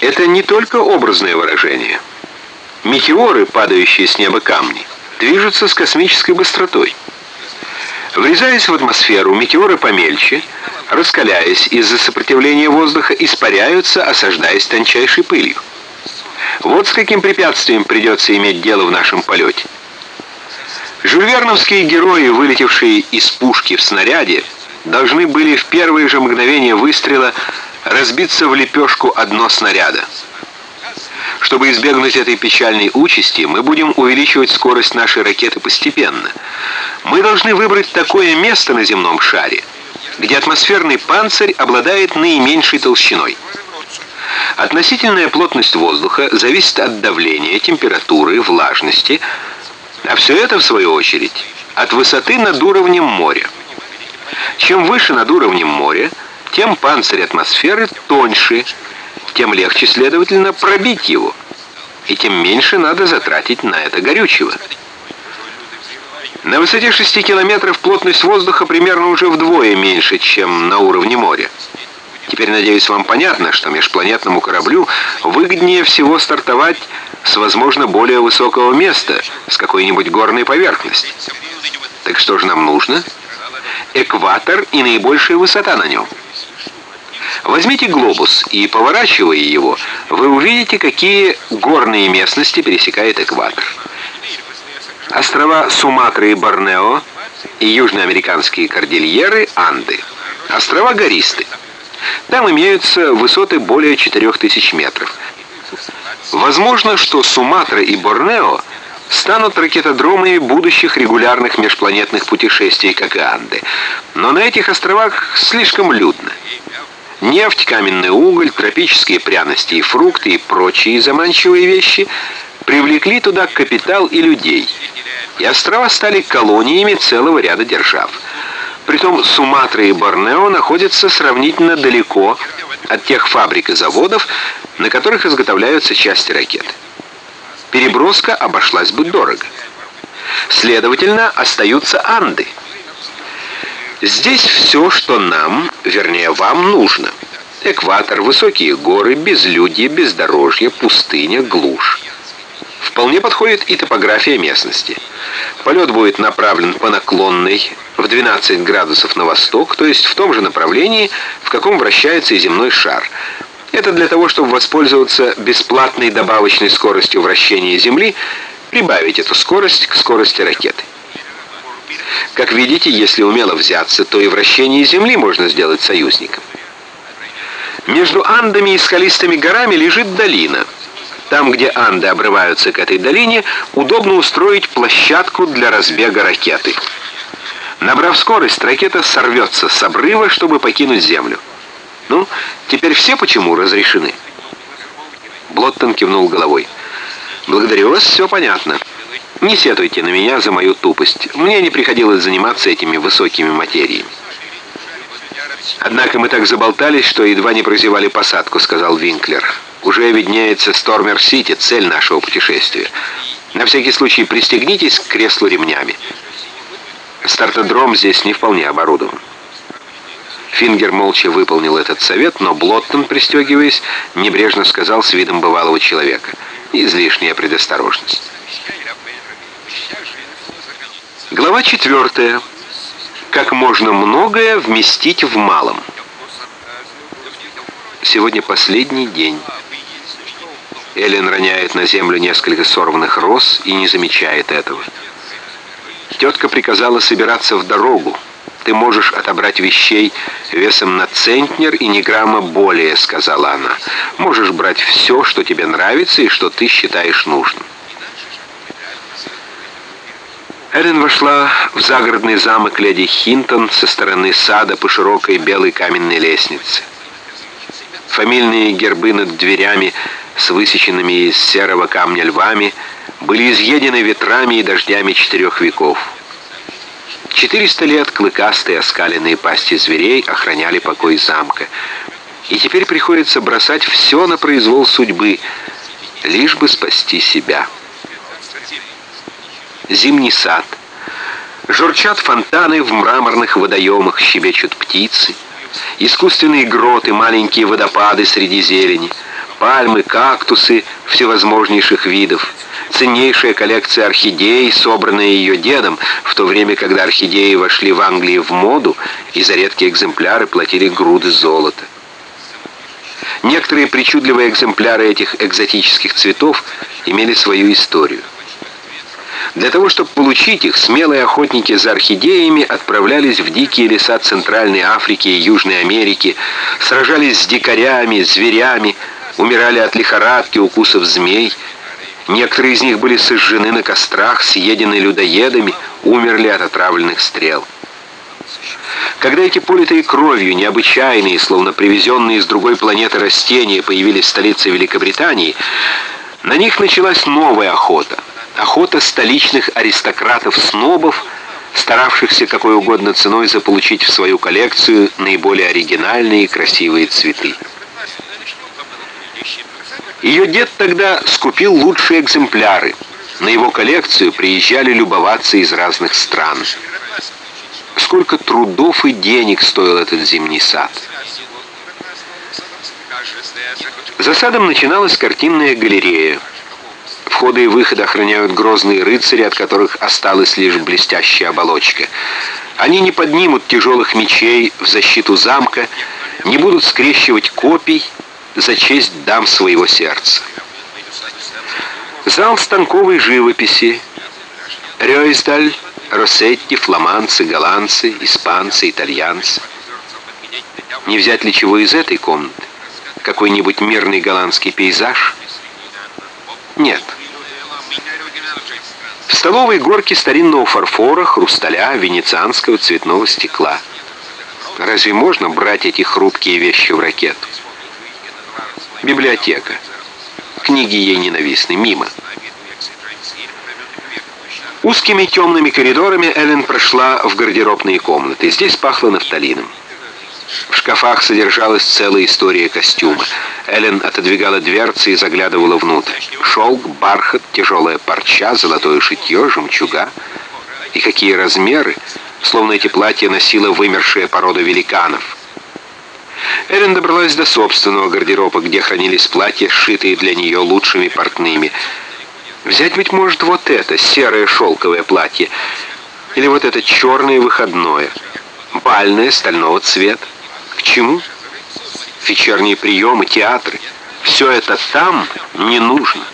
Это не только образное выражение. Метеоры, падающие с неба камни, движутся с космической быстротой. Врезаясь в атмосферу, метеоры помельче, раскаляясь из-за сопротивления воздуха, испаряются, осаждаясь тончайшей пылью. Вот с каким препятствием придется иметь дело в нашем полете. Жюльверновские герои, вылетевшие из пушки в снаряде, должны были в первые же мгновения выстрела разбиться в лепешку одно снаряда. Чтобы избегнуть этой печальной участи, мы будем увеличивать скорость нашей ракеты постепенно. Мы должны выбрать такое место на земном шаре, где атмосферный панцирь обладает наименьшей толщиной. Относительная плотность воздуха зависит от давления, температуры, влажности, а все это, в свою очередь, от высоты над уровнем моря. Чем выше над уровнем моря, тем панцирь атмосферы тоньше, тем легче, следовательно, пробить его, и тем меньше надо затратить на это горючего. На высоте 6 километров плотность воздуха примерно уже вдвое меньше, чем на уровне моря. Теперь, надеюсь, вам понятно, что межпланетному кораблю выгоднее всего стартовать с, возможно, более высокого места, с какой-нибудь горной поверхности. Так что же нам нужно? Экватор и наибольшая высота на нем. Возьмите глобус и, поворачивая его, вы увидите, какие горные местности пересекает экватор. Острова Суматры и Борнео и южноамериканские кордильеры Анды. Острова гористы. Там имеются высоты более 4000 метров. Возможно, что Суматра и Борнео станут ракетодромами будущих регулярных межпланетных путешествий, как и Анды. Но на этих островах слишком людно. Нефть, каменный уголь, тропические пряности и фрукты и прочие заманчивые вещи привлекли туда капитал и людей. И острова стали колониями целого ряда держав. Притом Суматра и Борнео находятся сравнительно далеко от тех фабрик и заводов, на которых изготовляются части ракет. Переброска обошлась бы дорого. Следовательно, остаются Анды. Здесь все, что нам, вернее вам, нужно. Экватор, высокие горы, безлюдье, бездорожье, пустыня, глушь. Вполне подходит и топография местности. Полет будет направлен по наклонной в 12 градусов на восток, то есть в том же направлении, в каком вращается и земной шар. Это для того, чтобы воспользоваться бесплатной добавочной скоростью вращения Земли, прибавить эту скорость к скорости ракеты. Как видите, если умело взяться, то и вращение Земли можно сделать союзником. Между Андами и скалистыми горами лежит долина – там, где Анды обрываются к этой долине, удобно устроить площадку для разбега ракеты. Набрав скорость, ракета сорвется с обрыва, чтобы покинуть Землю. Ну, теперь все почему разрешены? Блоттон кивнул головой. «Благодарю вас, все понятно. Не сетуйте на меня за мою тупость. Мне не приходилось заниматься этими высокими материями». «Однако мы так заболтались, что едва не прозевали посадку», — сказал Винклер. Уже виднеется Стормер-Сити, цель нашего путешествия. На всякий случай пристегнитесь к креслу ремнями. Стартодром здесь не вполне оборудован. Фингер молча выполнил этот совет, но Блоттон, пристегиваясь, небрежно сказал с видом бывалого человека. Излишняя предосторожность. Глава четвертая. Как можно многое вместить в малом. Сегодня последний день. Эллен роняет на землю несколько сорванных роз и не замечает этого. Тетка приказала собираться в дорогу. «Ты можешь отобрать вещей весом на центнер и ни грамма более», — сказала она. «Можешь брать все, что тебе нравится и что ты считаешь нужным». Эллен вошла в загородный замок леди Хинтон со стороны сада по широкой белой каменной лестнице. Фамильные гербы над дверями с высеченными из серого камня львами были изъедены ветрами и дождями четырех веков. Четыреста лет клыкастые оскаленные пасти зверей охраняли покой замка. И теперь приходится бросать все на произвол судьбы, лишь бы спасти себя. Зимний сад. Журчат фонтаны в мраморных водоемах, щебечут птицы. Искусственные гроты, маленькие водопады среди зелени. пальмы, кактусы всевозможнейших видов, ценнейшая коллекция орхидей, собранная ее дедом, в то время, когда орхидеи вошли в Англию в моду, и за редкие экземпляры платили груды золота. Некоторые причудливые экземпляры этих экзотических цветов имели свою историю. Для того, чтобы получить их, смелые охотники за орхидеями отправлялись в дикие леса Центральной Африки и Южной Америки, сражались с дикарями, зверями, умирали от лихорадки, укусов змей. Некоторые из них были сожжены на кострах, съедены людоедами, умерли от отравленных стрел. Когда эти политые кровью, необычайные, словно привезенные из другой планеты растения, появились в столице Великобритании, на них началась новая охота. Охота столичных аристократов-снобов, старавшихся какой угодно ценой заполучить в свою коллекцию наиболее оригинальные и красивые цветы. Ее дед тогда скупил лучшие экземпляры. На его коллекцию приезжали любоваться из разных стран. Сколько трудов и денег стоил этот зимний сад. За садом начиналась картинная галерея. Входы и выходы охраняют грозные рыцари, от которых осталась лишь блестящая оболочка. Они не поднимут тяжелых мечей в защиту замка, не будут скрещивать копий, за честь дам своего сердца. Зал станковой живописи. Рёйсдаль, Росетти, фламандцы, голландцы, испанцы, итальянцы. Не взять ли чего из этой комнаты? Какой-нибудь мирный голландский пейзаж? Нет. В столовой горки старинного фарфора, хрусталя, венецианского цветного стекла. Разве можно брать эти хрупкие вещи в ракету? Библиотека. Книги ей ненавистны. Мимо. Узкими темными коридорами Эллен прошла в гардеробные комнаты. Здесь пахло нафталином. В шкафах содержалась целая история костюма. Эллен отодвигала дверцы и заглядывала внутрь. Шелк, бархат, тяжелая парча, золотое шитье, жемчуга. И какие размеры! Словно эти платья носила вымершая порода великанов. Эрин добралась до собственного гардероба, где хранились платья, сшитые для нее лучшими портными. Взять, быть может, вот это, серое шелковое платье, или вот это черное выходное, бальное, стального цвета. К чему? Вечерние приемы, театры. Все это там не нужно.